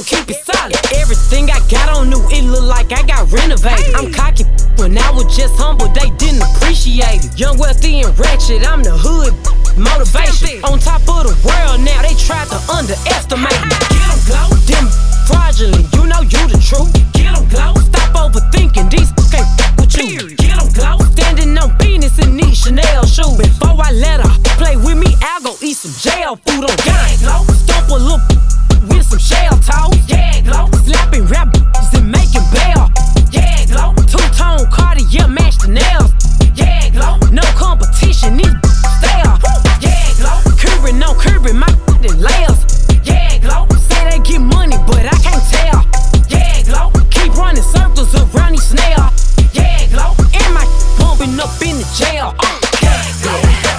gon' keep it solid. Everything I got on new, it look like I got renovated. I'm cocky when I was just humble, they didn't appreciate it. Young, wealthy, and wretched, I'm the hood motivation. On top of the world now, they tried to underestimate me. Get them glow, them fraudulent, you know you the truth. Get them glow, stop overthinking, these can't fuck with you. Get them glow, standing on penis in these Chanel shoes. Before I let her play with me, I'll go eat some jail food on gang. Stomp a little in the jail. Okay.